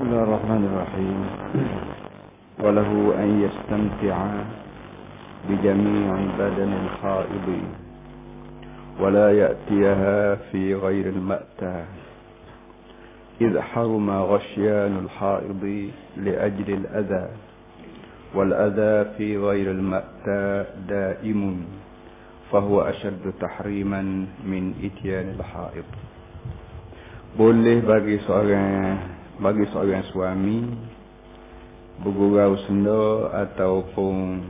بسم الله الرحمن الرحيم. وله أن يستمتع بجميع بدن الحائض ولا يأتيها في غير المأتى. إذ حرم غشيان الحائض لأجل الأذى والأذى في غير المأتى دائم فهو أشد تحريما من إتيان الحائض. boleh bagi seorang bagi seorang suami bergurau senda ataupun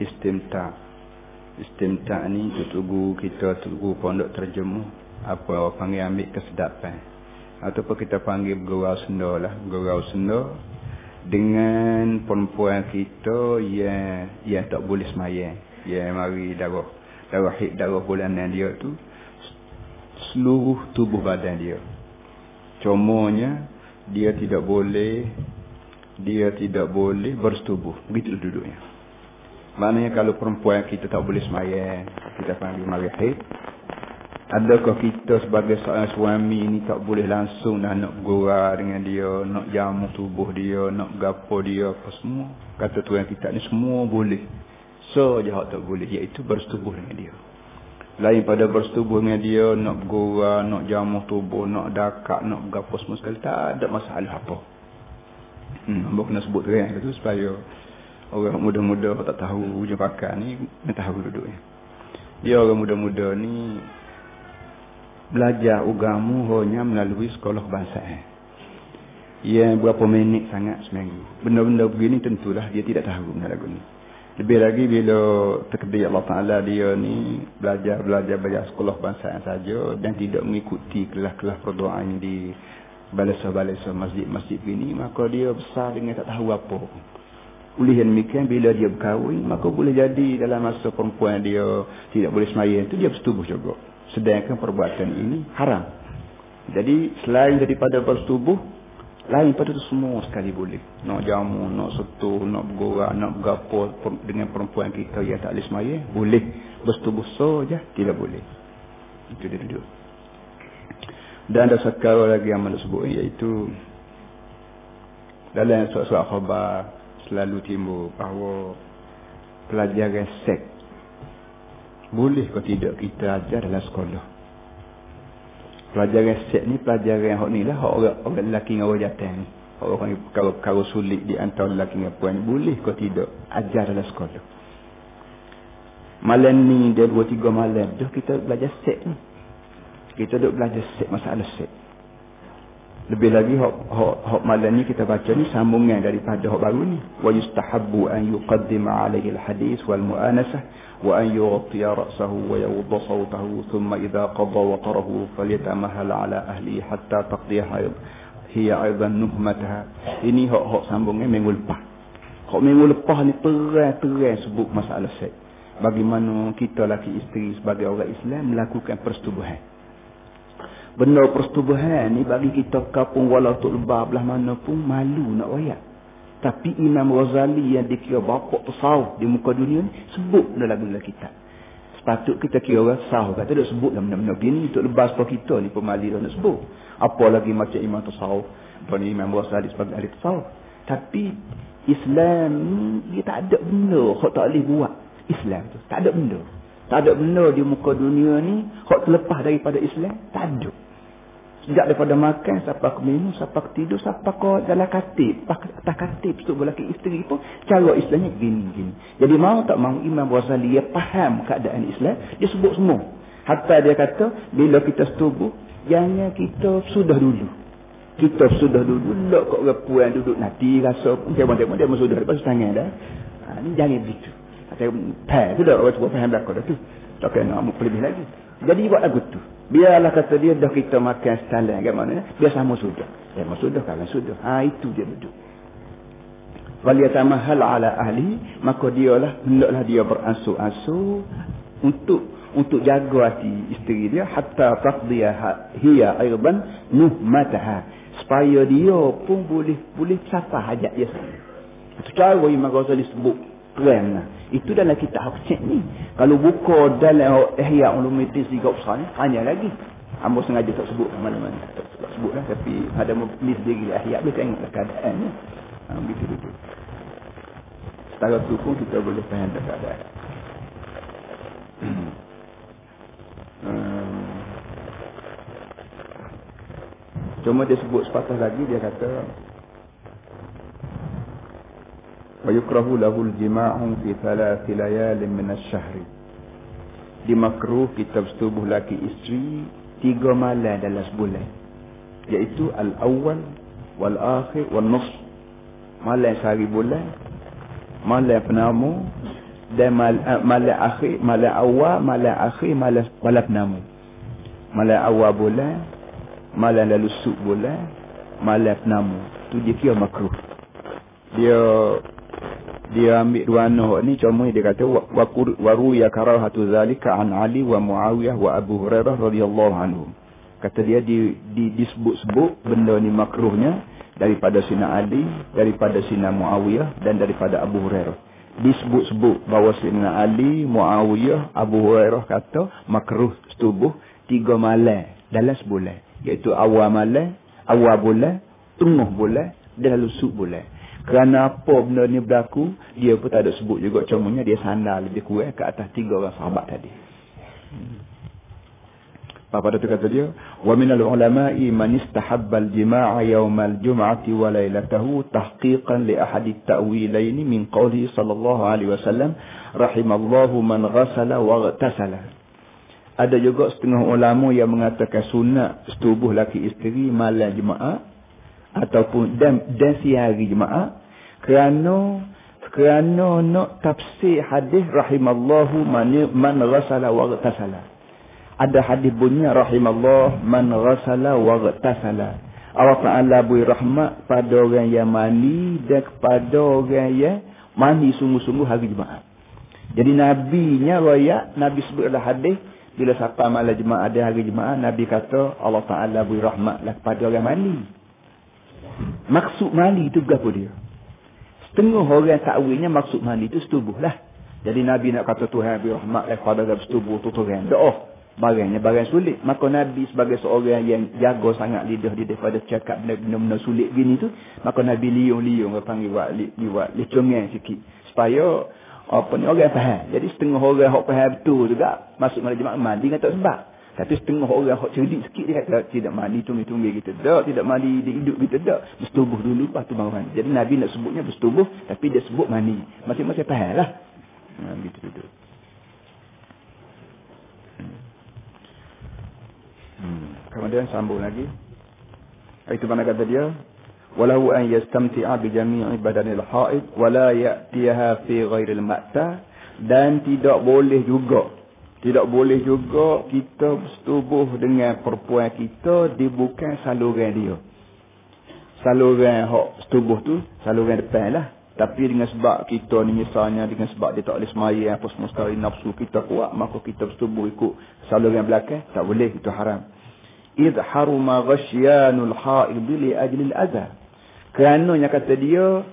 istimta. Istimta ni tunggu kita tunggu pondok terjemuh apa orang panggil ambil kesedapan. Ataupun kita panggil bergurau senda lah. Bergurau senda dengan perempuan kita yang yang tak boleh semayang. Yang mari darah darah hid darah bulanan dia tu seluruh tubuh badan dia. Cumanya dia tidak boleh dia tidak boleh bersetubuh. Begitu duduknya. Maknanya kalau perempuan kita tak boleh semayang, kita panggil mari haid. Adakah kita sebagai seorang suami ini tak boleh langsung dah nak gurau dengan dia, nak jamu tubuh dia, nak gapo dia, apa semua. Kata Tuhan kita ni semua boleh. So, jahat tak boleh, iaitu bersetubuh dengan dia lain pada bersetubuh dengan dia nak bergurau, nak jamuh tubuh, nak dakak, nak berapa semua sekali tak ada masalah apa. Hmm, Abang kena sebut terang itu supaya orang muda-muda tak tahu ujung pakar ni, dia tahu duduknya. Dia orang muda-muda ni belajar ugamu hanya melalui sekolah bahasa. Yang berapa minit sangat seminggu. Benda-benda begini tentulah dia tidak tahu benda lagu ni. Lebih lagi bila terkedir Allah Ta'ala dia ni belajar-belajar belajar sekolah bangsa yang saja dan tidak mengikuti kelas-kelas perdoaan di balesa-balesa masjid-masjid ini maka dia besar dengan tak tahu apa. Oleh yang demikian bila dia berkahwin maka boleh jadi dalam masa perempuan dia tidak boleh semayang itu dia bersetubuh juga. Sedangkan perbuatan ini haram. Jadi selain daripada bersetubuh lain pada tu semua sekali boleh. Nak jamu, nak setu, nak bergorak, nak bergapo dengan perempuan kita yang tak boleh semaya. Boleh. Bersetubuh saja, tidak boleh. Itu dia duduk. Dan ada satu lagi yang mana sebut iaitu dalam surat-surat khabar selalu timbul bahawa pelajaran seks boleh atau tidak kita ajar dalam sekolah pelajaran set ni pelajaran hak ni lah. Hak orang orang lelaki dengan orang jantan ni. Orang kalau kalau sulit di antara lelaki dengan puan boleh kau tidak ajar dalam sekolah. Malam ni dia dua tiga malam dah kita belajar set ni. Kita duk belajar set masalah set lebih lagi hak hak hak malam ni kita baca ni sambungan daripada hak baru ni. Wa yustahabbu an yuqaddima alaihi alhadith wal muanasah wa an yughtiya ra'sahu wa yawdha sawtahu thumma idha qadha waqrahu falyatamahala ala ahli hatta taqdiya hayd hiya aidan nuhmataha. Ini hak hak sambungan minggu lepas. Hak minggu lepas ni terang-terang sebut masalah seks. Bagaimana kita laki isteri sebagai orang Islam melakukan persetubuhan benda persetubuhan ni bagi kita kapung walau tu lebah belah mana pun malu nak wayak. Tapi Imam Ghazali yang dikira bapak pesawah di muka dunia ni sebut dalam lagu kita. Sepatut kita kira orang sahur. Kata dia sebut dalam benda-benda begini untuk lebas pada kita ni pemali dia nak sebut. Apa lagi macam Imam Tasawuf. Apa ni Imam Ghazali sebagai ahli tasawuf. Tapi Islam ni dia tak ada benda yang tak boleh buat. Islam tu. Tak ada benda. Tak ada benda di muka dunia ni yang terlepas daripada Islam. Tak ada. Sejak daripada makan, siapa ke minum, siapa ke tidur, siapa ke dalam katib. Atas katib, untuk berlaki isteri pun, cara Islamnya gini-gini. Jadi mau tak mau Imam Ghazali, dia faham keadaan Islam, dia sebut semua. Hatta dia kata, bila kita setubuh, jangan kita sudah dulu. Kita sudah dulu, lok kok orang puan duduk nanti, rasa pun, pun dia sudah lepas tangan dah. Ha, ni jangan begitu. Kata, pah, tu dah orang sebut faham belakang dah tu. Tak kena, lebih lagi. Jadi buat lagu tu. Biarlah kata dia dah kita makan setalan kan mana. Biar sama sudah. Ya sudah kalau sudah. Ha itu dia duduk. Waliyatamahal ala ahli. Maka dialah. Hendaklah dia beransur-ansur. Untuk untuk jaga hati isteri dia. Hatta taqdiyah hiya airban nuhmataha. Supaya dia pun boleh boleh sapa hajat dia sendiri. Itu cara Imam Ghazali sebut. Keren lah. Itu dalam kitab cek ni. Kalau buka dalam Ihya Ulumuddin Siga Usah ni, hanya lagi. Hamba sengaja tak sebut mana-mana. Tak sebut. sebut lah tapi ada mublis diri ahya boleh tengok keadaan ya. Ha, begitu begitu. Setara tu pun kita boleh faham keadaan. Hmm. Cuma dia sebut sepatah lagi dia kata ويكره له الجماع في ثلاث ليال من الشهر dimakruh kita bersetubuh laki isteri tiga malam dalam sebulan iaitu al-awwal wal-akhir wal-nus malam sehari bulan malam penamu dan mal, uh, malam akhir malam awal malam akhir malam malam penamu malam awal bulan malam lalu sub bulan malam penamu tu dia kira makruh dia dia ambil dua anak ni cuma dia kata waru ya karahatu zalika an Ali wa Muawiyah wa Abu Hurairah radhiyallahu anhum. Kata dia di, di disebut-sebut benda ni makruhnya daripada sina Ali daripada sina Muawiyah dan daripada Abu Hurairah. Disebut-sebut bahawa sina Ali Muawiyah Abu Hurairah kata makruh setubuh tiga malam dalam sebulan. Iaitu awal malam awal bulan tengah bulan dan lalu sub bulan kerana apa benda ni berlaku, dia pun tak ada sebut juga. Cumanya dia sandar lebih kurang ke atas tiga orang sahabat tadi. Apa pada tu kata dia? Wa minal ulama'i man istahabba al-jima'a yawmal jum'ati wa laylatahu tahqiqan li ahadi at-ta'wilain min qawli sallallahu alaihi wasallam rahimallahu man ghasala wa ghtasala. Ada juga setengah ulama yang mengatakan sunat setubuh laki isteri malam jemaah ataupun dan dan siari jemaah kerana kerana nak tafsir hadis rahimallahu man man ghasala wa ghtasala ada hadis bunyi rahimallahu man ghasala wa ghtasala Allah Taala beri rahmat pada orang yang mandi dan kepada orang yang mandi sungguh-sungguh hari Jumaat. Jadi Nabi nya royak, Nabi sebut dalam hadis bila siapa malam Jumaat ada hari Jumaat, Nabi kata Allah Taala beri rahmatlah kepada orang mandi. Maksud mandi itu berapa dia? Setengah orang takwilnya maksud mandi itu setubuh lah. Jadi Nabi nak kata Tuhan beri rahmat kepada dalam setubuh tu Tuhan. Doa. Barangnya barang sulit. Maka Nabi sebagai seorang yang jaga sangat lidah dia daripada cakap benda-benda sulit gini tu. Maka Nabi liung-liung panggil buat li, buat licungan sikit. Supaya apa ni orang faham. Jadi setengah orang yang faham betul juga. Masuk malam jemaah mandi kan tak sebab. Tapi setengah orang hok cerdik sikit dia kata tidak mandi tunggu-tunggu kita tak, tidak mandi di hidup kita tak. Bersetubuh dulu lepas tu baru mandi. Jadi Nabi nak sebutnya bersetubuh tapi dia sebut mandi. Masing-masing faham lah. Ha, gitu gitu. Hmm. hmm. Kemudian sambung lagi. Itu mana kata dia? Walau an yastamti'a bi jami'i badanil haid wa la ya'tiha fi ghairil ma'ta dan tidak boleh juga tidak boleh juga kita bersetubuh dengan perempuan kita di bukan saluran dia. Saluran hak setubuh tu, saluran depan lah. Tapi dengan sebab kita ni misalnya, dengan sebab dia tak boleh semaya apa semua sekali nafsu kita kuat, maka kita bersetubuh ikut saluran belakang, tak boleh, itu haram. Idh haruma ghasyanul ha'id li ajlil azhar. Kerana yang kata dia,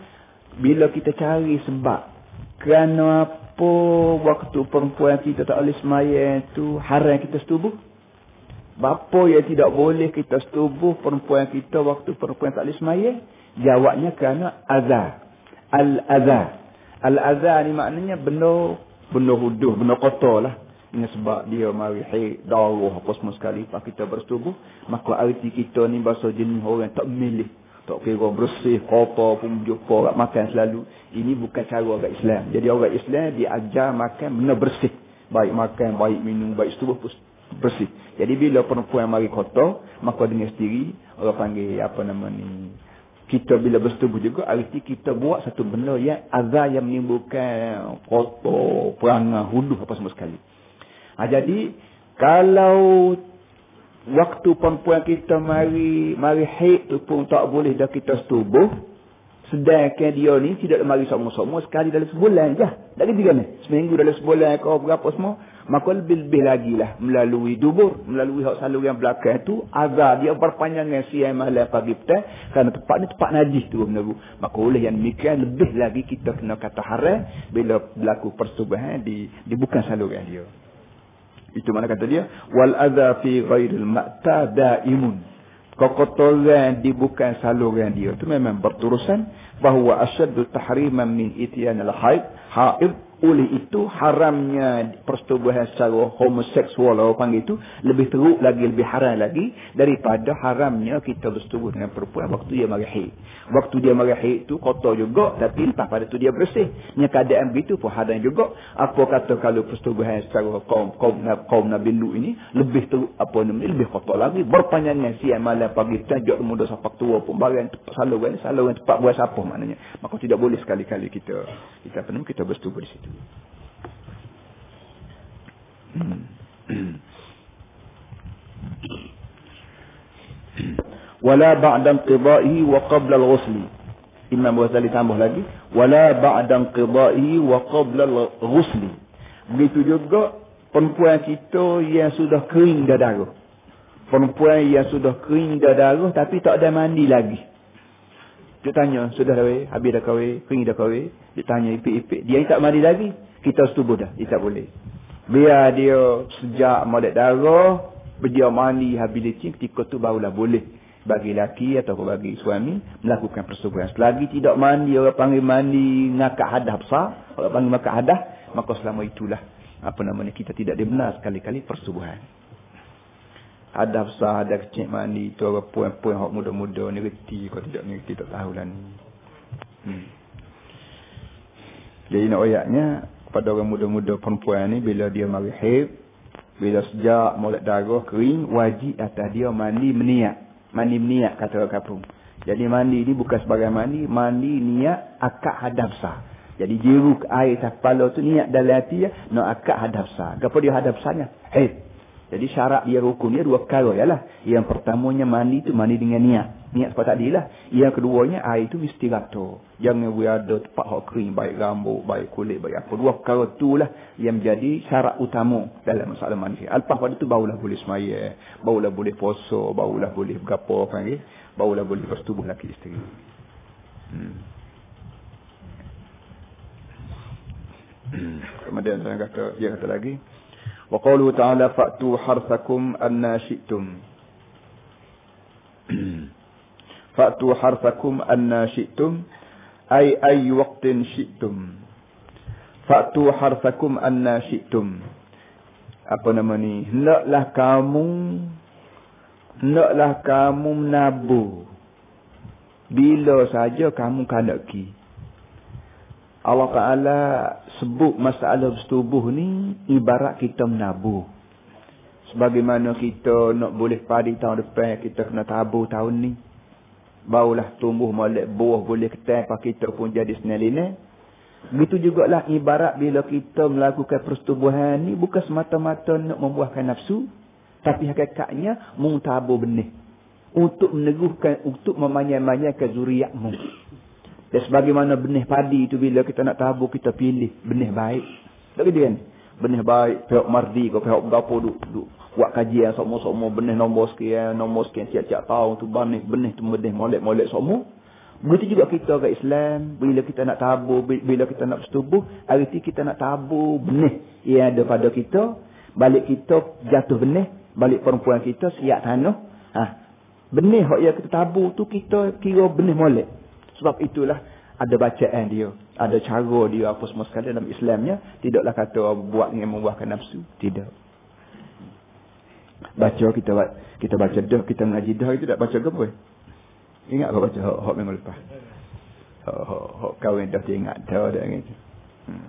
bila kita cari sebab, kerana apa waktu perempuan kita tak boleh semaya itu haram kita setubuh? Bapa yang tidak boleh kita setubuh perempuan kita waktu perempuan tak boleh semaya? Jawabnya kerana azar. Al-azar. Al-azar ni maknanya benda, benda huduh, benda kotor lah. Ini sebab dia mari haid, darah apa semua sekali. Pak kita bersetubuh. Maka arti kita ni bahasa jenis orang tak milih tak kira bersih, kotor pun jumpa orang makan selalu. Ini bukan cara orang Islam. Jadi orang Islam diajar makan benda bersih. Baik makan, baik minum, baik setubuh pun bersih. Jadi bila perempuan mari kotor, maka dengan sendiri orang panggil apa nama ni. Kita bila bersetubuh juga, arti kita buat satu benda yang azar yang menimbulkan kotor, perangai, huduh apa semua sekali. Ha, jadi, kalau waktu perempuan kita mari mari haid tu pun tak boleh dah kita setubuh. Sedangkan dia ni tidak mari sama-sama sekali dalam sebulan je. Dari tiga ni. Seminggu dalam sebulan kau berapa semua. Maka lebih-lebih lagi lah melalui dubur. Melalui hak salur yang belakang tu. Agar dia berpanjangan siang malam pagi petang. Kerana tempat ni tempat najis tu. Benar Maka oleh yang demikian lebih lagi kita kena kata haram. Bila berlaku persetubuhan di, di bukan saluran dia. Itu mana kata dia? Wal adha fi ghairil ma'ta da'imun. kekotoran di bukan saluran dia tu memang berterusan bahawa asyaddu tahriman min itiyan al-haid haid oleh itu haramnya persetubuhan secara homoseksual orang panggil itu lebih teruk lagi, lebih haram lagi daripada haramnya kita bersetubuh dengan perempuan waktu dia marahid. Waktu dia marahid itu kotor juga tapi lepas pada itu dia bersih. Ini keadaan begitu pun haram juga. Apa kata kalau persetubuhan secara kaum, kaum, kaum Nabi Lu ini lebih teruk apa namanya, lebih kotor lagi. Berpanjangnya siang malam pagi tajuk muda sampai tua pun barang saluran, saluran tempat buat siapa maknanya. Maka tidak boleh sekali-kali kita kita namanya, kita bersetubuh di situ. wala ba'da inqidaihi wa qabla al-ghusl. Imam Ghazali tambah lagi. Wala ba'da inqidaihi wa qabla al-ghusl. Begitu juga perempuan kita yang sudah kering dah darah. Perempuan yang sudah kering dah darah tapi tak ada mandi lagi dia tanya sudah dah habis dah kahwin kering dah kahwin dia tanya ipik-ipik dia tak mandi lagi kita setubuh dah. Dia tak boleh. Biar dia sejak molek darah, berdia mandi habis licin, ketika tu barulah boleh bagi laki atau bagi suami melakukan persetubuhan. Selagi tidak mandi, orang panggil mandi ngakak hadah besar, orang panggil ngakak hadah, maka selama itulah apa namanya kita tidak dibenar sekali-kali persetubuhan. Hadah besar, hadah kecil mandi, itu orang puan-puan yang muda-muda ni reti, kalau tidak ni reti tak tahulah ni. Hmm. Jadi nak ayatnya, pada orang muda-muda perempuan ni bila dia mari haid bila sejak molek darah kering wajib atas dia mandi meniak. Mandi meniak kata orang kampung jadi mandi ni bukan sebagai mandi mandi niat akak hadap sah jadi jiru air tak tu niat dalam hati ya nak akak hadap sah apa dia hadap sahnya haid jadi syarat dia rukun dia dua perkara ialah yang pertamanya mandi tu mandi dengan niat niat sebab tadi lah. Yang keduanya air itu mesti rata. Jangan we ada tempat hok kering, baik rambut, baik kulit, baik apa. Dua perkara tu lah yang menjadi syarat utama dalam masalah mandi. Lepas pada tu barulah boleh semaya, barulah boleh puasa, barulah boleh berapa panggil, barulah boleh bersetubuh laki isteri. Hmm. Kemudian saya kata, dia kata lagi, Wa qawluhu ta'ala fa'tu harsakum anna syi'tum. Fa'tu harsakum anna syi'tum. Ay ay waqtin syi'tum. Fa'tu harsakum anna syi'tum. Apa nama ni? Hendaklah kamu hendaklah kamu menabu bila saja kamu kanaki. Allah Ta'ala sebut masalah bersetubuh ni ibarat kita menabu. Sebagaimana kita nak boleh padi tahun depan, kita kena tabur tahun ni. Barulah tumbuh molek buah boleh ketai pak kita pun jadi senelina begitu jugalah ibarat bila kita melakukan persetubuhan ni bukan semata-mata nak membuahkan nafsu tapi hakikatnya mengtabur benih. Untuk meneguhkan untuk memanyai-manyaikan zuriatmu dan sebagaimana benih padi itu bila kita nak tabur kita pilih benih baik tak gitu kan benih baik pihak mardi ke pihak berapa duk, duk buat kajian semua-semua benih nombor sekian, nombor sekian tiap-tiap tahun tu benih, benih tu benih molek-molek semua. Begitu juga kita ke Islam, bila kita nak tabur, bila kita nak bersetubuh, hari itu kita nak tabur benih yang ada pada kita, balik kita jatuh benih, balik perempuan kita siap tanah. Ha. Benih yang kita tabur tu kita kira benih molek. Sebab itulah ada bacaan dia, ada cara dia apa semua sekali dalam Islamnya, tidaklah kata buat yang membuahkan nafsu, tidak. Baca kita kita baca dah kita mengaji dah itu tak baca ke apa? Ingat kau baca? Hok hok minggu lepas. Hok hok hok kau yang dah ingat dah dah gitu hmm.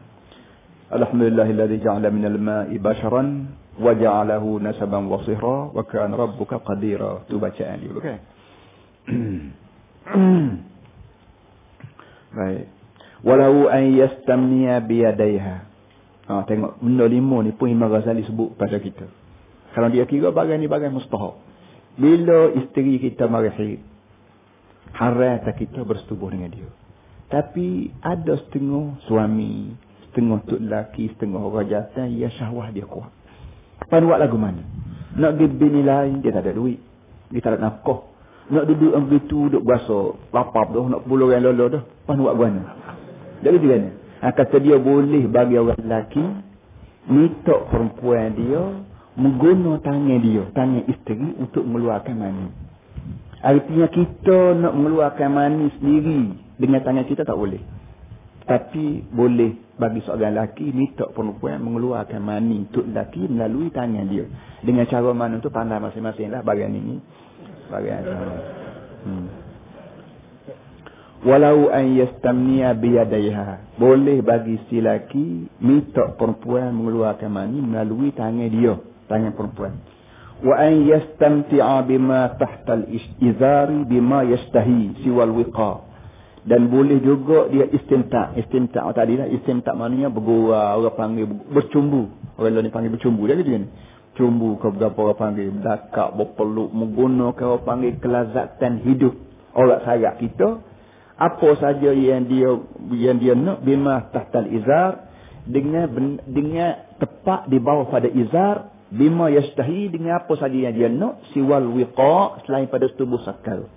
alhamdulillahilladzi ja'ala minal ma'i basharan wa ja'alahu nasaban wa sihra wa kana rabbuka qadira. Tu bacaan dia okey baik walau an yastamniya biyadaiha ha tengok benda lima ni pun Imam Ghazali sebut pada kita kalau dia kira bagai ni bagai mustahab. Bila isteri kita marahid, haram tak kita bersetubuh dengan dia. Tapi ada setengah suami, setengah tu lelaki, setengah orang jantan, ya syahwah dia kuat. Pan buat lagu mana? Nak pergi bini lain, dia tak ada duit. Dia tak ada nafkah. Nak duduk yang begitu, duduk berasa lapap tu, nak puluh yang lolo tu. Pan buat mana? Jadi dia kan? Kata dia boleh bagi orang lelaki, mitok perempuan dia, menggunakan tangan dia, tangan isteri untuk mengeluarkan mani. Artinya kita nak mengeluarkan mani sendiri dengan tangan kita tak boleh. Tapi boleh bagi seorang lelaki minta perempuan mengeluarkan mani untuk lelaki melalui tangan dia. Dengan cara mana tu pandai masing-masing lah bagian ini. Sama. Hmm. Walau an yastamniya biyadaiha. Boleh bagi si lelaki minta perempuan mengeluarkan mani melalui tangan dia. Tangan perempuan. Wa an yastamti'a bima tahtal izari bima yastahi siwal wiqa dan boleh juga dia istintak oh, tadi lah istintak maknanya bergurau orang panggil bercumbu orang lain panggil bercumbu dia gitu kan cumbu ke berapa orang panggil. Dakak berpeluk menggunakan orang panggil kelazatan hidup. Orang sayap kita apa saja yang dia yang dia nak bima tahtal izar. Dengan dengan tepat di bawah pada izar bima yastahi dengan apa saja yang dia nak siwal wiqa selain pada tubuh sakal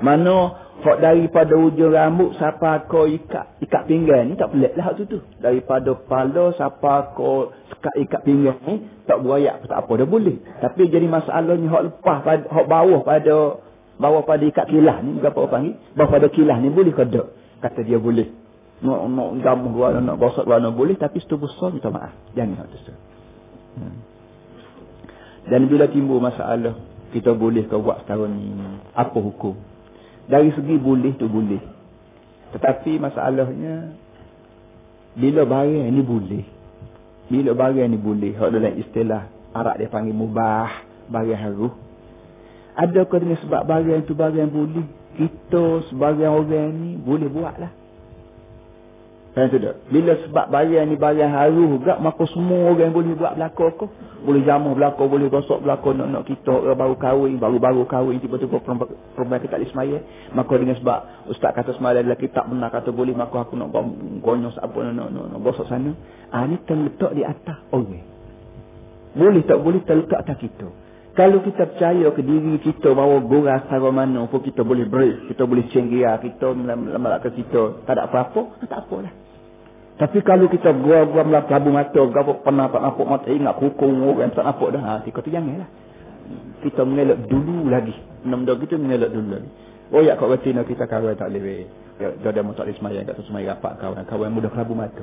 mana Hak daripada ujung rambut siapa kau ikat ikat pinggang ni tak pelik lah tu tu. Daripada kepala siapa kau sekat ikat pinggang ni tak berayak tak apa dah boleh. Tapi jadi masalahnya hak lepas pada hak bawah pada bawah pada ikat kilah ni berapa orang panggil? Bawah pada kilah ni boleh ke tak? Kata dia boleh. Nak nak gamuh dua nak gosok dua boleh tapi setubuh besar minta maaf. Jangan hak tu. Hmm. Dan bila timbul masalah kita boleh ke buat setahun ni apa hukum? Dari segi boleh tu boleh. Tetapi masalahnya, bila barang ni boleh. Bila barang ni boleh. Hak dalam istilah Arab dia panggil mubah. Barang haruh. Adakah dengan sebab barang tu barang boleh. Kita sebagai orang ni boleh buat lah. Kan tu Bila sebab bayar ni bayar haru juga, maka semua orang boleh buat belakang ko. Boleh jamuh belakang, boleh gosok belakang, nak-nak kita orang baru kahwin, baru-baru kahwin, tiba-tiba perempuan kita tak semaya. Maka dengan sebab ustaz kata semaya lelaki tak benar kata boleh, maka aku nak gonyos apa, nak, nak, nak, nak gosok sana. Ah ni terletak di atas orang. Boleh tak boleh terletak atas kita. Kalau kita percaya ke diri kita bahawa gora secara mana pun kita boleh break, kita boleh cenggia, kita melambak kita, tak ada apa-apa, tak apalah. Tapi kalau kita gua-gua melabu mata, gua pernah tak nampak mata ingat hukum orang tak nampak dah. Ha, kita tu janganlah. Kita mengelak dulu lagi. Benda kita mengelak dulu lagi. Oh ya kau kata kita kawan tak boleh. Ya, dia ada motor semayang kat semayang rapat kawan. Kawan mudah kelabu mata.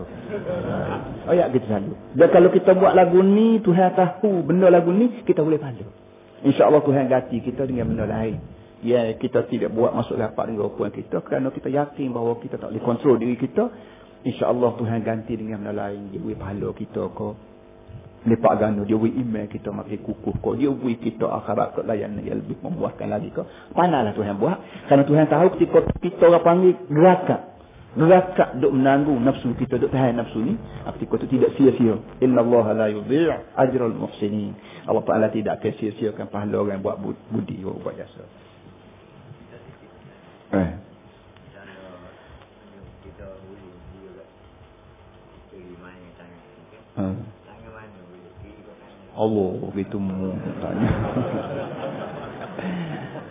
Oh ya kita selalu. Dan kalau kita buat lagu ni, Tuhan tahu benda lagu ni, kita boleh pahala. InsyaAllah Tuhan ganti kita dengan benda lain. Ya, kita tidak buat masuk rapat dengan orang kita kerana kita yakin bahawa kita tak boleh kontrol diri kita InsyaAllah Tuhan ganti dengan benda lain. Dia beri pahala kita ko. Lepak gana. Dia beri iman kita makin kukuh ko. Dia beri kita akhirat ke layan yang lebih membuatkan lagi ko. Panahlah Tuhan buat. Kerana Tuhan tahu ketika kita orang panggil gerakat. Gerakat duk menanggung nafsu kita. Duk tahan nafsu ni. Ketika itu tidak sia-sia. Inna Allah la yudhi' ajral muhsinin. Allah Ta'ala tidak akan sia-siakan pahala orang buat budi. Buat jasa. Eh. Allah begitu mu tanya.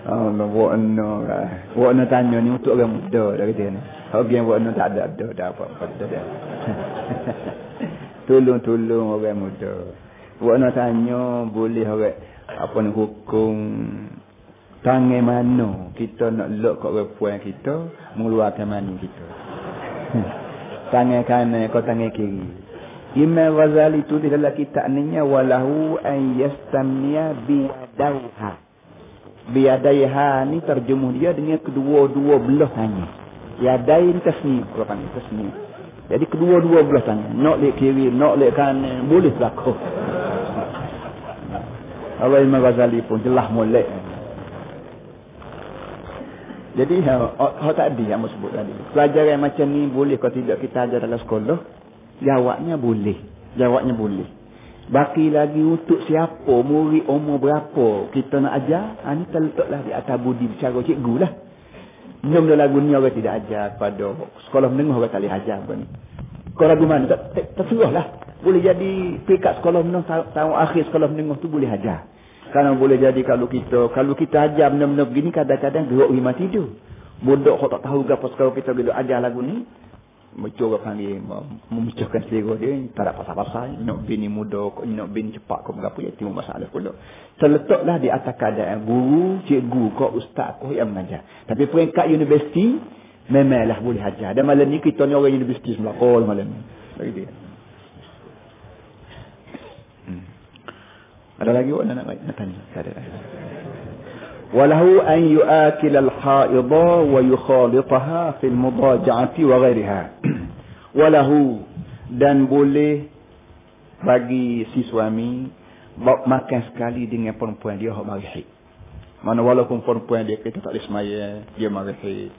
Allah buat no lah. Buat no tanya ni untuk orang muda dah kata ni. Kalau yang buat no tak ada ada dah apa apa dah. dah. tolong tolong orang muda. Buat no tanya boleh orang apa ni hukum tangan mana kita nak lok kat orang puan kita mengeluarkan mani kita. tangan kanan kau tangan kiri. Imam Ghazali itu di dalam kitabnya walahu an yastamniya biyadaiha. Biyadaiha ni terjemuh dia dengan kedua-dua belah tangan. Yadain tasni, kalau panggil tasni. Jadi kedua-dua belah tangan. Nak lek kiri, nak lek kanan, boleh berlaku. Allah Imam Ghazali pun jelas molek. Jadi, ha, ha, tadi yang saya sebut tadi. Pelajaran macam ni boleh kalau tidak kita ajar dalam sekolah. Jawabnya boleh. Jawabnya boleh. Baki lagi untuk siapa, murid umur berapa kita nak ajar, ha, ni terletaklah di atas budi bicara cikgu lah. Dalam lagu ni orang tidak ajar kepada sekolah menengah orang tak boleh ajar ni. Kau lagu mana? Terserah lah. Boleh jadi pekat sekolah menengah, tahun akhir sekolah menengah tu boleh ajar. Karena boleh jadi kalau kita kalau kita ajar benda-benda begini kadang-kadang gerak lima tidur. Bodoh kau tak tahu apa sekolah kita bila ajar lagu ni Macam orang panggil memecahkan selera dia tak ada pasal-pasal nak bini muda kok nak bini cepat kok berapa ya timbul masalah pula terletaklah di atas keadaan guru cikgu kok ustaz kok yang mengajar tapi peringkat universiti memanglah boleh ajar dan malam ni kita ni orang universiti Melaka malam ni bagi dia hmm. ada lagi orang nak, nak, nak tanya ada وله أن يؤكل الحائض ويخالطها في المضاجعة وغيرها walahu dan boleh bagi si suami makan sekali dengan perempuan dia hak mari haid. Mana walaupun perempuan dia kita tak semaya, dia mari haid.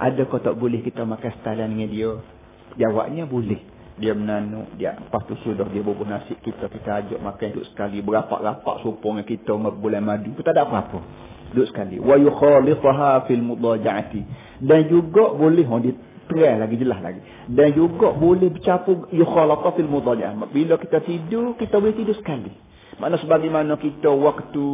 Ada kau tak boleh kita makan setalan dengan dia? Jawabnya boleh. Dia menanuk, dia lepas tu sudah dia bubuh nasi kita, kita ajak makan duduk sekali. Berapak-rapak supong yang kita bulan madu. Kita tak ada apa-apa. Duduk sekali. Wa yukhalifaha fil mudaja'ati. Dan juga boleh, dia terang lagi jelas lagi dan juga boleh bercampur yukhalata fil mudaja'ah bila kita tidur kita boleh tidur sekali mana sebagaimana kita waktu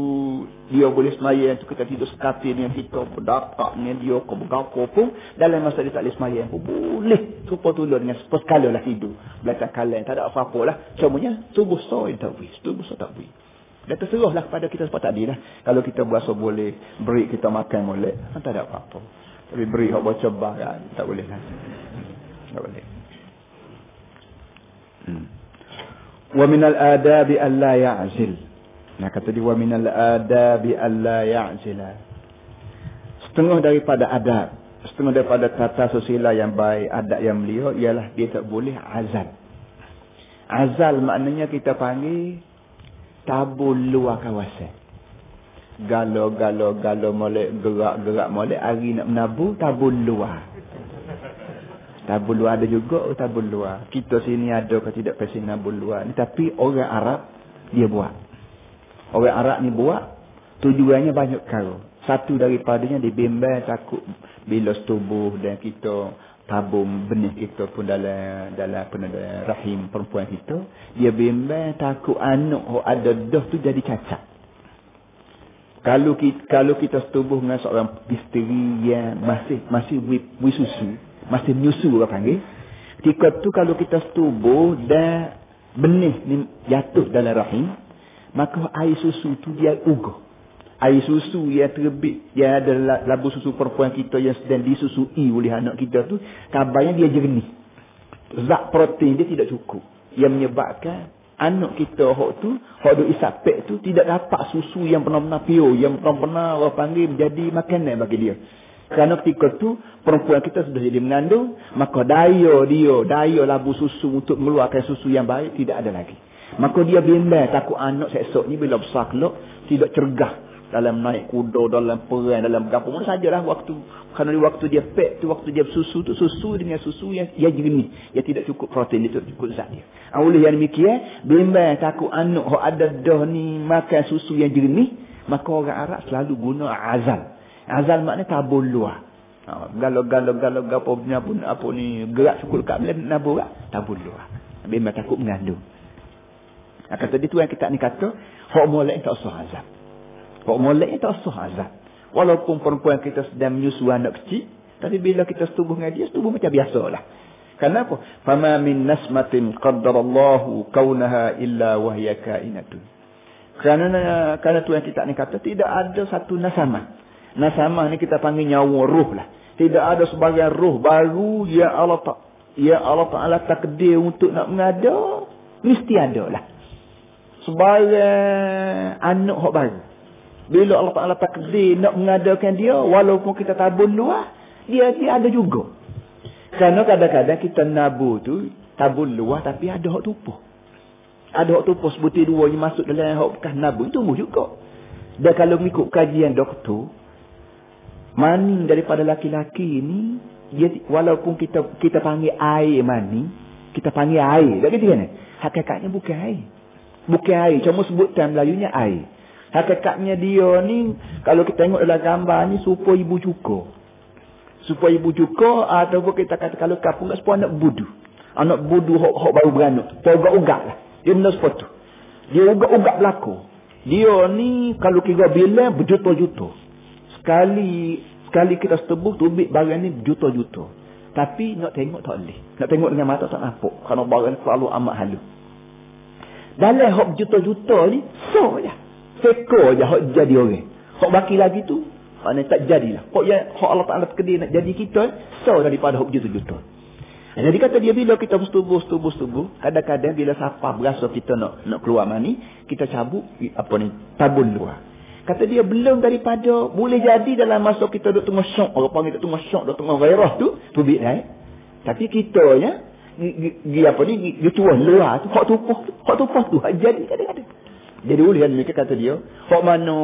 dia boleh semaya tu kita tidur sekali dengan kita berdapat dengan dia ke berapa pun dalam masa dia tak boleh semaya pun boleh supaya tolong dengan sekali lah tidur belakang kalian tak ada apa-apa lah semuanya tubuh soal tak boleh tubuh soal tak boleh dan terserahlah kepada kita sebab tadi lah. Kalau kita berasa boleh beri kita makan boleh. Kan tak ada apa-apa. Tapi beri hak baca bah kan. Tak boleh lah. Tak boleh. Hmm. Wa minal adabi an la ya'zil. Nah kata dia wa minal adabi an la ya'zila. Setengah daripada adab. Setengah daripada tata sosial yang baik. Adab yang mulia ialah dia tak boleh azal. Azal maknanya kita panggil tabul luar kawasan. Galo, galo, galo molek, gerak, gerak molek. Hari nak menabu, tabul luar. Tabul luar ada juga, oh, tabul luar. Kita sini ada ke tidak pesen tabul luar. Ni, tapi orang Arab, dia buat. Orang Arab ni buat, tujuannya banyak kali. Satu daripadanya dibimbang takut bila setubuh dan kita tabung benih kita pun dalam dalam dalam rahim perempuan kita dia bimbang takut anak oh ada dah tu jadi cacat kalau kita kalau kita setubuh dengan seorang isteri yang masih masih wi susu masih menyusu orang panggil ketika tu kalau kita setubuh dan benih ni jatuh dalam rahim maka air susu tu dia uguh. Air susu yang terbit yang ada labu susu perempuan kita yang sedang disusui oleh anak kita tu kabarnya dia jernih. Zat protein dia tidak cukup. Yang menyebabkan anak kita hok tu hok duk isapek tu tidak dapat susu yang pernah-pernah pure yang pernah-pernah orang panggil menjadi makanan bagi dia. Kerana ketika tu perempuan kita sudah jadi mengandung maka daya dia daya labu susu untuk mengeluarkan susu yang baik tidak ada lagi. Maka dia bimbang takut anak esok ni bila besar kelak tidak cergah dalam naik kuda, dalam perang, dalam berapa pun sajalah waktu. Kerana waktu dia pek tu, waktu dia susu tu, susu dengan susu yang yang jernih. Yang tidak cukup protein, itu cukup zat dia. Ah, oleh yang demikian, bimbang takut anak yang ada dah ni makan susu yang jernih, maka orang Arab selalu guna azal. Azal maknanya tabur luar. Galau galau galau gapo punya pun apa ni gerak sukul kat bila nabur lah tabur luar bimbang takut mengandung ha, kata dia tu yang kita ni kata hok molek tak usah azab Kok molek tak sah azab. Walaupun perempuan kita sedang menyusu anak kecil. Tapi bila kita setubuh dengan dia, setubuh macam biasa lah. Kenapa? Fama min nasmatin qaddarallahu kaunaha illa wahya kainatun. Kerana kerana yang kita ni kata tidak ada satu nasamah. Nasamah ni kita panggil nyawa ruh lah. Tidak ada sebagai ruh baru ya Allah tak ya Allah Taala takdir untuk nak mengada mesti ada lah. Sebagai anak hak baru. Bila Allah Ta'ala takdir nak mengadakan dia, walaupun kita tabun luar, dia, dia ada juga. Kerana kadang-kadang kita nabur tu, tabun luar tapi ada hak tupuh. Ada hak tupuh sebutir dua yang masuk dalam hak bekas nabur, itu tumbuh juga. Dan kalau mengikut kajian doktor, mani daripada laki-laki ni, dia, walaupun kita kita panggil air mani, kita panggil air. Tak kata kan? Hakikatnya bukan air. Bukan air. Cuma sebutan Melayunya air. Hakikatnya dia ni kalau kita tengok dalam gambar ni supaya ibu cuka. Supaya ibu cuka ataupun kita kata kalau kapung sepuluh anak budu. Anak budu hok hok baru beranak. Pogak-ugak lah. Dia nak sepatu. Dia ugak-ugak berlaku. Dia ni kalau kira bila berjuta-juta. Sekali sekali kita setebuh tubik barang ni berjuta-juta. Tapi nak tengok tak boleh. Nak tengok dengan mata tak nampak. Kerana barang selalu amat halus. Dalam hak juta-juta ni, so je. Seko je hak jadi orang. Hak baki lagi tu, mana tak jadilah. Hak yang hak Allah Ta'ala kedir nak jadi kita, so daripada hak juta-juta. Jadi kata dia bila kita bersetubuh, setubuh, setubuh, kadang-kadang bila siapa berasa kita nak nak keluar mani, kita cabut apa ni, tabun luar. Kata dia belum daripada boleh jadi dalam masa kita duduk tengah syok, orang panggil duduk tengah syok, duduk tengah gairah tu, tubik naik. Tapi kita ya, gi apa ni gi tuan luar tu hak tupuh hak tupuh tu hak jadi kadang-kadang jadi kan mereka kata dia hak mana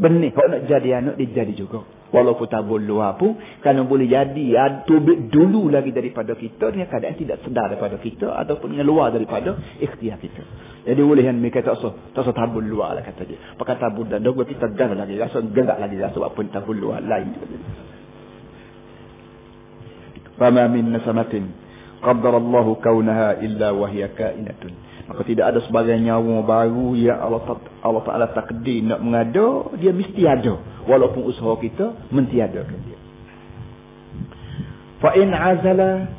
benih hak nak jadi anak dia jadi juga. Walaupun tak boleh luar pun kalau boleh jadi ada dulu lagi daripada kita dia kadang tidak sedar daripada kita ataupun yang luar daripada ikhtiar kita. Jadi boleh kan mereka tak usah tak usah tabul luar lah kata dia. Pakai tabul dan dogma kita gas lagi rasa gerak lagi rasa apa pun tabul luar lain. Fama min nasamatin qaddarallahu kaunaha illa wahya kainatun Maka tidak ada sebagian nyawa baru yang Allah Allah Taala takdir nak mengada, dia mesti ada walaupun usaha kita mentiadakan dia. Fa in azala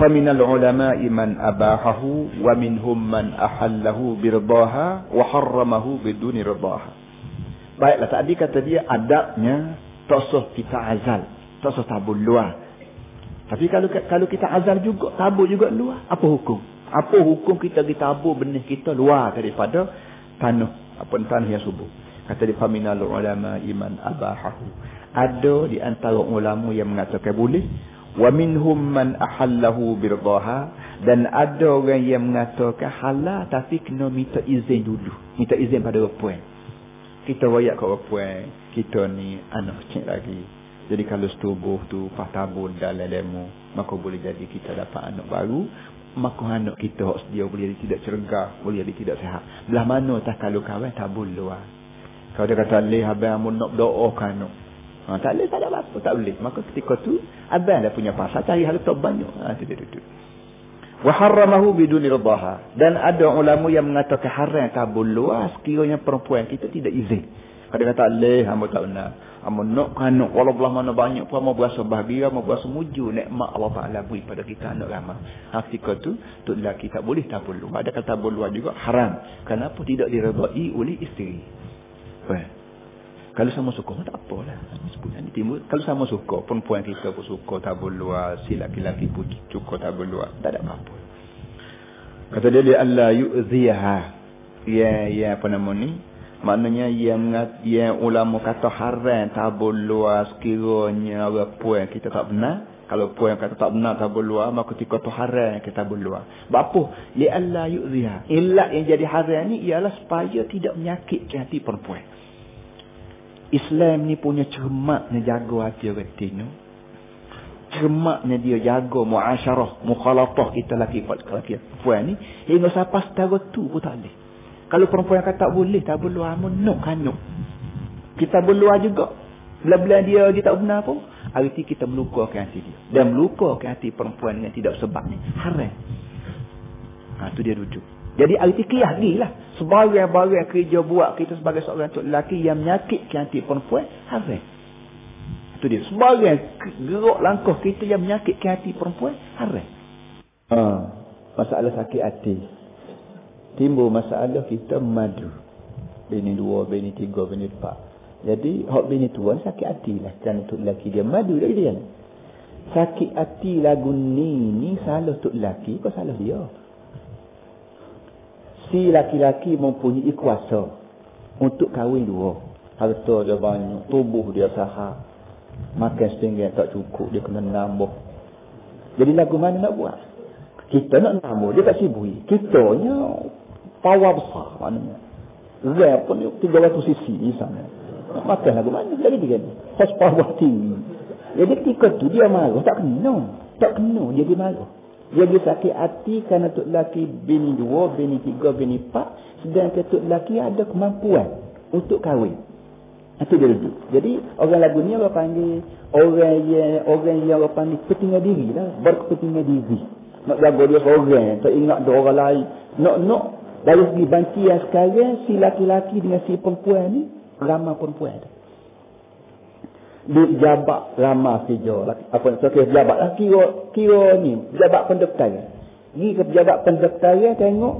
fa al-ulama'i man abahahu wa minhum man ahallahu bi ridaha wa harramahu biduni ridaha. Baiklah tadi kata dia adabnya tosoh kita azal, tosoh tabul luar. Tapi kalau kalau kita azal juga, tabul juga luar, apa hukum? Apa hukum kita ditabur benih kita luar daripada tanah apa tanah yang subur? Kata di faminal ulama iman abahahu. Ada di antara ulama yang mengatakan boleh. Wa minhum man ahallahu birdaha. Dan ada orang yang mengatakan halal tapi kena minta izin dulu. Minta izin pada perempuan. Kita royak kat perempuan. Kita ni anak kecil lagi. Jadi kalau setubuh tu tabun dalam demo, maka boleh jadi kita dapat anak baru. Maka anak kita hak sedia boleh jadi tidak cergah, boleh jadi tidak sehat. Belah mana tak kalau kawan tabun luar. Kalau dia kata, leh abang amun nak doa kan. Ha, tak boleh, tak ada apa, tak boleh. Maka ketika tu, abang dah punya pasal, cari hal tak banyak. Ha, tu dia duduk. Waharramahu biduni ridaha. Dan ada ulama yang mengatakan haram tabun luar sekiranya perempuan kita tidak izin. Dia kata, leh, hamba tak benar. Amun nak kanuk walau belah mana banyak pun mau berasa bahagia, mau berasa muju nikmat Allah Taala beri pada kita anak ramai. Hakika tu tu lelaki tak boleh luar. Ada kata tabul luar juga haram. Kenapa tidak diredai oleh isteri? Well, kalau sama suka tak apalah. Sebenarnya timbul kalau sama suka perempuan kita pun suka tabul luar, si laki-laki pun suka tabul luar. Tak ada apa-apa. Kata dia dia Allah yu'ziha. Ya ya apa nama ni? Maknanya yang yang ulama kata haram tabur luar sekiranya orang puan kita tak benar. Kalau puan kata tak benar tabur luar, maka ketika tu haram kita tabur luar. Bapa, li alla yu'ziha. Illa yang jadi haram ni ialah supaya tidak menyakitkan hati perempuan. Islam ni punya cermaknya jaga hati orang tino. Cermaknya dia jaga muasyarah, mukhalatah kita laki laki perempuan ni. Hingga sampai setara tu pun tak boleh. Kalau perempuan kata tak boleh, tak boleh amun no kanuk. Kita berluar juga. Bila-bila dia dia tak benar pun, arti kita melukakan hati dia. Dan melukakan hati perempuan yang tidak sebab ni. Haram. Ha, tu dia duduk. Jadi arti kiyah ni lah. Sebarang-barang kerja buat kita sebagai seorang tok lelaki yang menyakitkan hati perempuan, haram. Itu dia. Sebarang gerak langkah kita yang menyakitkan hati perempuan, haram. Ha, masalah sakit hati timbul masalah kita madu. Bini dua, bini tiga, bini empat. Jadi, hak bini tua sakit hati lah. Kan untuk lelaki dia madu lagi dia. Sakit hati lagu ni, ni salah untuk lelaki, kau salah dia. Si laki-laki mempunyai kuasa untuk kahwin dua. Harta dia banyak, tubuh dia sahab. Makan setinggi tak cukup, dia kena nambah. Jadi lagu mana nak buat? Kita nak nambah, dia tak sibui. Kita power besar maknanya. Rare pun 300 cc misalnya. Makan lagu mana? Jadi dia ni. Horsepower tinggi. Jadi ketika tu dia marah. Tak kena. Tak kena. Dia dia marah. Dia dia sakit hati kerana tu lelaki bini dua, bini tiga, bini empat. Sedangkan tu lelaki ada kemampuan untuk kahwin. Itu dia duduk. Jadi orang lagu ni orang panggil orang yang orang yang orang panggil kepentingan diri lah. Berkepentingan diri. Nak jaga dia seorang. Tak ingat dia orang lain. Nak nak dari segi bantian sekarang, si laki-laki dengan si perempuan ni, ramah perempuan tu. Di jabat ramah kerja. Apa so, kira jabat lah. Kira, kira ni. Jabat pendektar. Pergi ke pejabat pendektar tengok.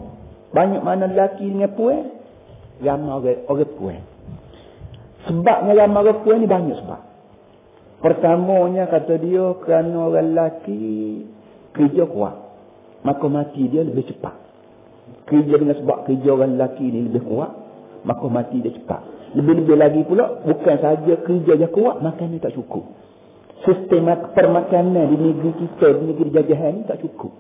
Banyak mana lelaki dengan puan. Ramah orang, orang puan. Sebabnya ramah orang puan ni banyak sebab. Pertamanya kata dia kerana orang lelaki kerja kuat. Maka mati dia lebih cepat. Kerja dengan sebab kerja orang lelaki ni lebih kuat. Maka mati dia cepat. Lebih-lebih lagi pula, bukan saja kerja dia kuat, makan tak cukup. Sistem permakanan di negeri kita, di negeri jajahan ni tak cukup.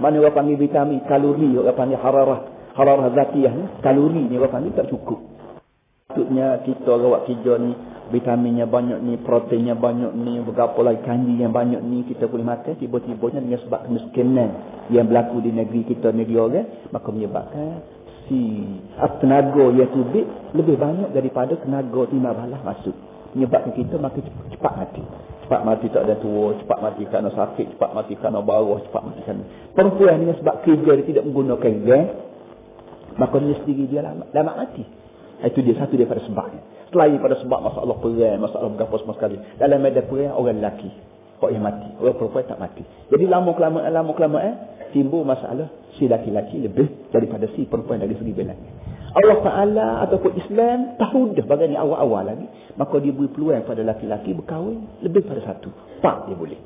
Mana orang panggil vitamin, kalori, orang panggil hararah, hararah zatiyah ni, kalori ni orang panggil tak cukup. Maksudnya kita orang buat kerja ni, vitaminnya banyak ni, proteinnya banyak ni, berapa lagi kanji yang banyak ni, kita boleh makan, tiba-tibanya dengan sebab kemiskinan yang berlaku di negeri kita, negeri orang, maka menyebabkan si tenaga yang tubik lebih banyak daripada tenaga timah balah masuk. Menyebabkan kita makin cepat mati. Cepat mati tak ada tua, cepat mati kerana sakit, cepat mati kerana bawah, cepat mati kerana... Perempuan dengan sebab kerja dia tidak menggunakan gas, maka dia sendiri dia lama, lama mati. Itu dia satu daripada sebabnya. Selain daripada sebab masalah perang, masalah berapa semua sekali. Dalam medan perang, orang lelaki. Orang yang mati. Orang perempuan tak mati. Jadi lama-kelamaan, lama-kelamaan, timbul masalah si laki-laki lebih daripada si perempuan dari segi bilangan. Allah Ta'ala ataupun Islam tahu dah bagaimana awal-awal lagi. Maka dia beri peluang pada laki-laki berkahwin lebih pada satu. Pak dia boleh.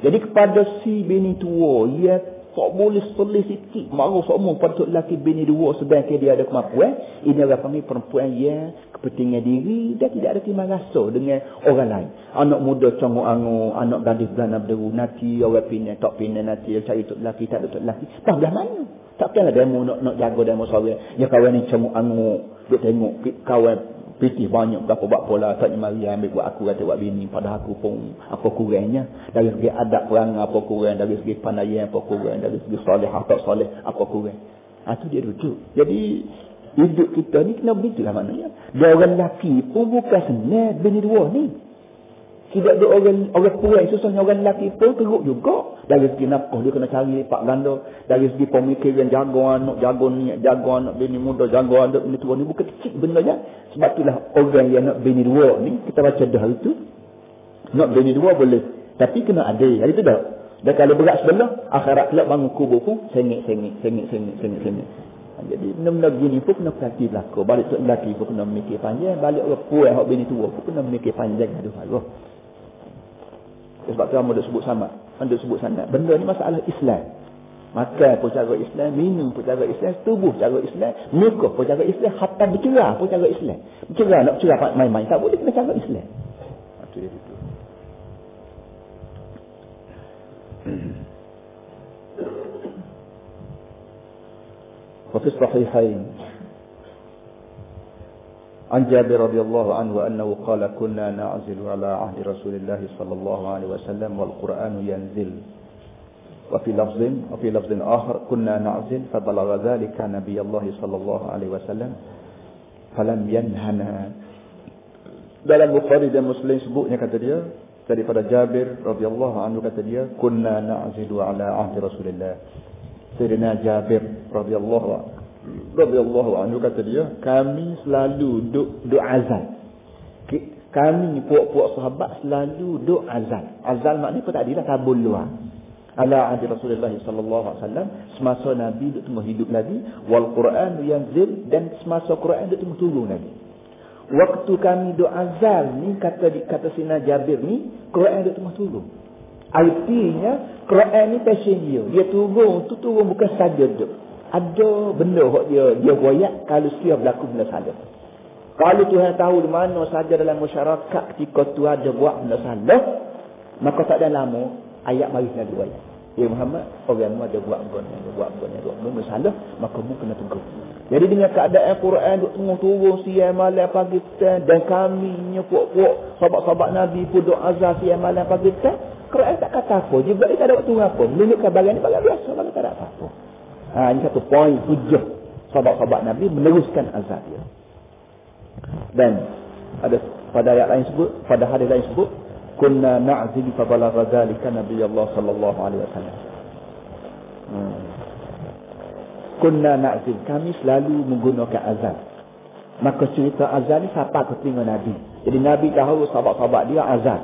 Jadi kepada si bini tua, ia tak boleh selis sikit. Marah semua pada laki bini dua sedangkan dia ada kemampuan. Ini adalah panggil perempuan yang kepentingan diri dan tidak ada timah rasa dengan orang lain. Anak muda congok angu, anak gadis berana berderu, nanti orang pindah, tak pindah nanti, cari tok lelaki, tak ada tok lelaki. Tak belah mana? Tak pernah demo nak, nak jaga demo sore. Ya kawan ni congok angu, dia tengok kawan pitih banyak berapa buat pola tak mari ambil buat aku kata buat bini. Pada aku pun apa kurangnya? Dari segi adab perang apa kurang? Dari segi pandaian apa kurang? Dari segi soleh apa soleh apa kurang? Itu dia rujuk. Jadi Hidup kita ni kena begitulah maknanya. Dia orang lelaki pun bukan senang bini dua ni. Tidak ada orang orang kuat susahnya orang lelaki pun teruk juga. Dari segi nafkah dia kena cari pak ganda. Dari segi pemikiran jaga anak, jaga ni, jaga anak bini muda, jaga anak bini tua ni. Bukan kecil benda ya. Sebab itulah orang yang nak bini dua ni. Kita baca dah itu. Nak bini dua boleh. Tapi kena ada. Hari itu dah. Dan kalau berat sebelah, akhirat kelab bangun kubur pun, sengit, sengit, sengit, sengit, sengit, sengit. Jadi benda-benda gini pun kena perhati berlaku. Balik tu lelaki pun kena memikir panjang. Balik orang puan hak bini tua pun kena memikir panjang. Aduh Allah. Sebab tu Amo dah sebut sama. Anda sebut sana. Benda ni masalah Islam. Makan pun cara Islam. Minum pun cara Islam. Tubuh cara Islam. Muka pun cara Islam. Hatta bercerah pun cara Islam. Bercerah nak bercerah main-main. Tak boleh kena cara Islam. Itu dia itu. وفي الصحيحين عن جابر رضي الله عنه أنه قال كنا نعزل على عهد رسول الله صلى الله عليه وسلم والقرآن ينزل. وفي لفظ وفي لفظ آخر كنا نعزل فبلغ ذلك نبي الله صلى الله عليه وسلم فلم ينهنا. Dalam Bukhari dan Muslim sebutnya kata dia daripada Jabir radhiyallahu anhu kata dia kunna na'zilu ala ahdi Rasulillah. Sayyidina Jabir radhiyallahu radhiyallahu anhu kata dia, kami selalu duk duk azan. Kami puak-puak sahabat selalu duk azan. Azan maknanya pun tak adilah tabul luar. Ala ahdi Rasulullah sallallahu alaihi wasallam semasa Nabi duk tengah hidup lagi wal Quran yanzil dan semasa Quran duk tengah turun lagi. Waktu kami duk azan ni kata kata Sina Jabir ni Quran duk tengah turun. Artinya Quran ni passion dia. Dia turun tu turun bukan saja tu. Ada benda yang dia dia goyak kalau siap berlaku benda salah. Kalau Tuhan tahu di mana saja dalam masyarakat ketika tu ada buat benda salah, maka tak ada lama ayat mari nak goyak. Ya Muhammad, orang mu ada buat benda, ada buat benda, ada buat benda salah, maka mu kena tegur. Jadi dengan keadaan Quran duk tengah turun siang malam pagi petang dan kami nyepuk-puk sahabat-sahabat Nabi pun duk azan siang malam pagi petang, Quran tak kata apa. Juga dia tak ada waktu apa. Menunjukkan bagian ni bagian biasa. Bagian tak ada apa-apa. Ha, ini satu poin hujah. Sahabat-sahabat Nabi meneruskan azab dia. Dan ada pada ayat lain sebut, pada hadis lain sebut, kunna na'zil fa balagha dzalika Nabi Allah sallallahu alaihi wasallam. Hmm. Kunna na'zil, kami selalu menggunakan azab. Maka cerita azab ni siapa ketinggalan Nabi? Jadi Nabi tahu sahabat-sahabat dia azab.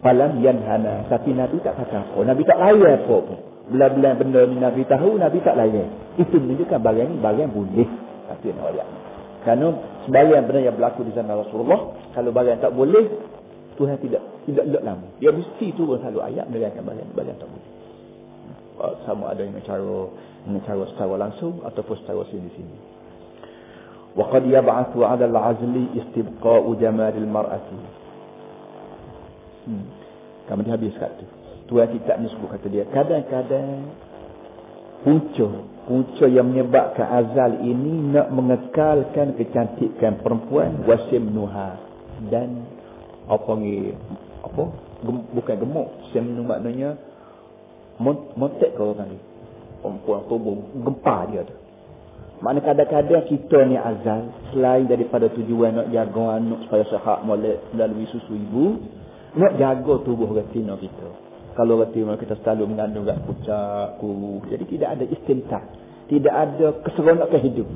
Falam yanhana. Tapi Nabi tak kata apa. Nabi tak layan apa pun Bila-bila benda ni Nabi tahu, Nabi tak layan. Itu menunjukkan bagian ni bagian boleh. Tapi nak ayat. Kerana sebagian benda yang berlaku di zaman Rasulullah, kalau bagian tak boleh, Tuhan tidak tidak tidak lama. Dia mesti turun selalu ayat menerangkan bagian bagian tak boleh. Sama ada dengan cara dengan cara secara langsung ataupun secara sini-sini. وقد يبعث على العزل استبقاء جمال المرأة hmm. Kamu dia habis kat tu Tuan kita ni sebut kata dia. Kadang-kadang Punca Punca yang menyebabkan azal ini Nak mengekalkan kecantikan perempuan Wasim nuha. Dan Apa ni Apa? Gem, Bukan gemuk. Wasim nuha maknanya Montek kalau kan Perempuan tubuh Gempar dia tu. Makna kadang-kadang kita ni azal Selain daripada tujuan nak jaga anak Supaya sehat melalui susu ibu Nak jaga tubuh retina kita Kalau retina kita selalu mengandung kat pucat, kuru Jadi tidak ada istimtak Tidak ada keseronokan hidup.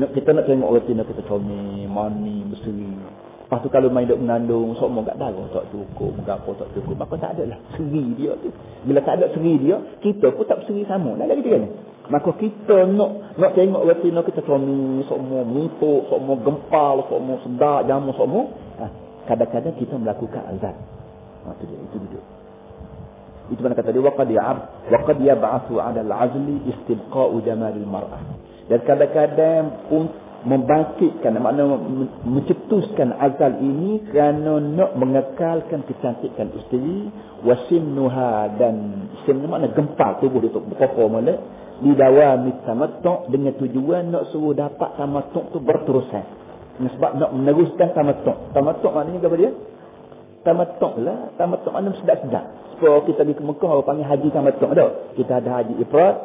Nak, Kita nak tengok retina kita comel Mani, berseri. Lepas tu kalau main duk mengandung Semua kat darah tak cukup Mengapa tak cukup. Maka tak ada lah. Seri dia tu. Bila tak ada seri dia Kita pun tak berseri sama. Dah lagi kan Maka kita nak nak tengok retina kita suami semua mipuk, semua gempal, semua sedar, jamu semua. Ha, kadang-kadang kita melakukan azab. Ha, itu dia, itu dia. Itu mana kata dia waqad ya'ab waqad yab'athu 'ala al-'azli istibqa'u jamal al-mar'ah. Dan kadang-kadang pun membangkitkan makna mencetuskan azal ini kerana nak mengekalkan kecantikan isteri wasim nuha dan sim makna gempal tubuh dia tu berkokoh molek didawami tamattu' dengan tujuan nak suruh dapat tamattu' tu berterusan. Sebab nak meneruskan tamattu'. Tamattu' maknanya apa dia? Tamattu' lah. Tamattu' maknanya sedap-sedap. Sebab kita pergi ke Mekah, orang panggil haji tamattu' ada. Kita ada haji ifrat,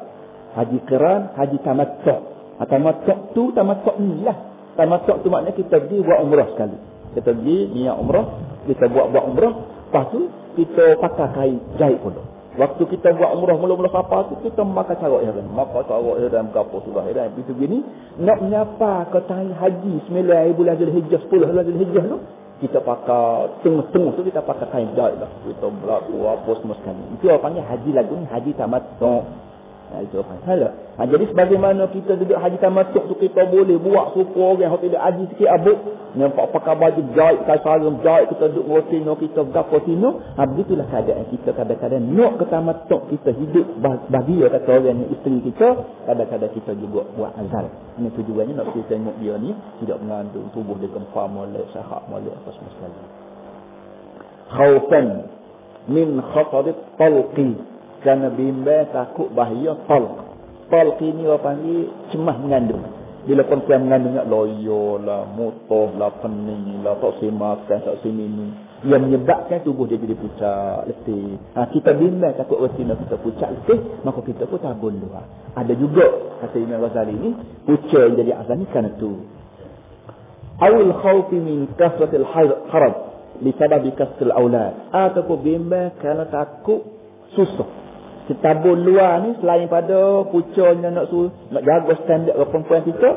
haji keran, haji tamattu'. Ha, tamattu' tu, tamattu' ni lah. Tamattu' tu maknanya kita pergi buat umrah sekali. Kita pergi niat umrah, kita buat-buat umrah. Lepas tu, kita pakai kain jahit pun. Waktu kita buat umrah mula-mula kapal tu kita makan carok ya kan. Makan carok ya dan berapa sudah ya dan begitu gini nak menyapa ke tahi haji 9 bulan Zulhijjah 10 bulan Zulhijjah tu kita pakai tengah-tengah tu kita pakai kain dai lah. Kita berlaku apa semua sekali. Itu orang panggil haji lagu ni haji tamat. Ha, itu apa? Salah. Ha, jadi sebagaimana kita duduk haji tamatuk tu kita boleh buat suku orang yang tidak haji sikit abuk. Nampak pakai baju jahit, kai sarung jahit, kita duduk rotino, kita berapa tino. Ha, begitulah keadaan kita kadang-kadang. Nak ke tamatuk kita hidup bagi ya kata orang yang isteri kita. Kadang-kadang kita juga buat azal. Ini tujuannya nak kita tengok dia ni. Tidak mengandung tubuh dia kempar molek, sahak molek, apa semua sekali. Khawfan min khatarit talqi kerana bimbang takut bahaya talq. Talq ini orang panggil cemas mengandung. Bila perempuan mengandung nak loyo lah, motor lah, pening lah, tak si makan, tak si minum. Yang menyebabkan tubuh dia jadi pucat, letih. Ha, kita bimbang takut retina kita pucat, letih, maka kita pun tak boleh. Ada juga, kata Imam Ghazali ini, pucat yang jadi asal ni kerana tu. Awil khawfi min kasratil harab. Bisabab kasratil awlad. Ataupun bimbang kerana takut susah setabur luar ni selain pada pucanya nak suruh nak jaga standard perempuan kita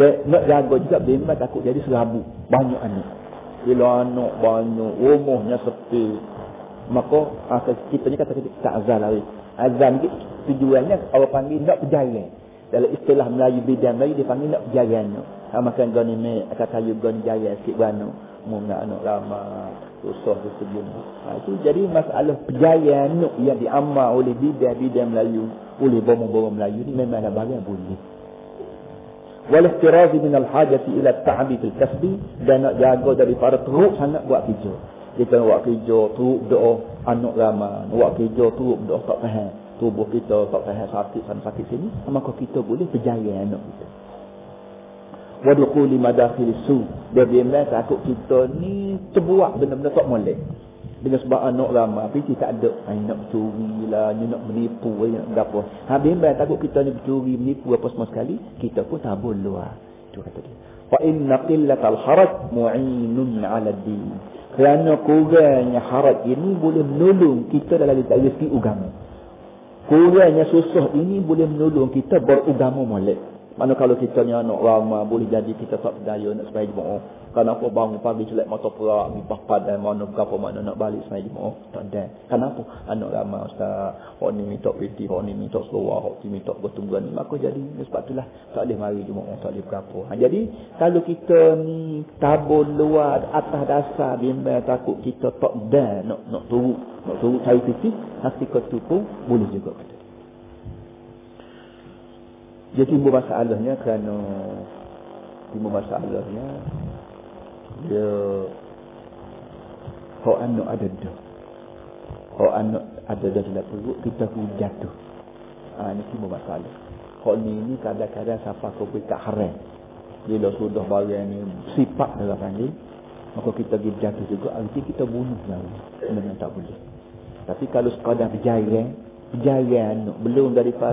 dan nak jaga juga memang takut jadi serabu. Banyak anak. Bila anak banyak rumahnya sepi. Maka ah, kita ni kata kita tak azal lagi azal ni tujuannya orang panggil nak berjaya. Dalam istilah Melayu bidang Melayu dia panggil nak berjaya ha, makan gani me akan kayu gani jaya sikit mu nak anak lama susah tu sebelum. Ha, itu jadi masalah perjayaan yang diamal oleh bidang-bidang Melayu oleh bomo-bomo Melayu ni memang ada bagian boleh. Wal ihtiraz min al hajati ila ta'bid al kasbi dan nak jaga daripada teruk sangat buat kerja. Kita buat kerja teruk doa anak ramai. Buat kerja teruk doa tak faham. Tubuh kita tak faham sakit sana sakit sini maka kita boleh berjaya anak kita wadukuli madakhil su. Dia bimbang takut kita ni terbuat benda-benda tak molek. Dengan sebab anak ramai tapi kita ada? Ai nak curi lah ni nak menipu ai nak gapo. Ha bimbang takut kita ni curi menipu apa semua sekali kita pun tak boleh. Lah tu kata dia. Fa inna qillatal haraj mu'inun 'ala din. Kerana kurangnya haraj ini boleh menolong kita dalam rezeki agama. Kurangnya susah ini boleh menolong kita beragama molek Mana kalau kita ni anak ramah boleh jadi kita tak berdaya nak sembahyang jemaah. Kenapa bangun pagi celak motor perak ni padan mana berapa mana nak balik sembahyang jemaah. Tak ada. Kenapa? Anak ramah ustaz. Hok ni minta piti, hok ni minta seluar, hok ni minta bertunggu ni. Maka jadi sebab itulah tak boleh mari jemaah, tak boleh berapa. Ha, jadi kalau kita ni tabur luar atas dasar bimbang takut kita tak ada nak nak turut, nak turut cari piti, hakikat tu pun boleh juga Jadi timbul masalahnya kerana timbul masalahnya dia hak anak ada dah. Hak anak ada dah dalam perut kita pun jatuh. Ha, ini timbul masalah. Hak ni ni kadang-kadang siapa kau pergi kat haram. Bila sudah barang ni sifat dalam panggil. Maka kita pergi jatuh juga. Arti kita bunuh. Memang tak boleh. Tapi kalau sekadar berjaya. Berjaya anak. Belum daripada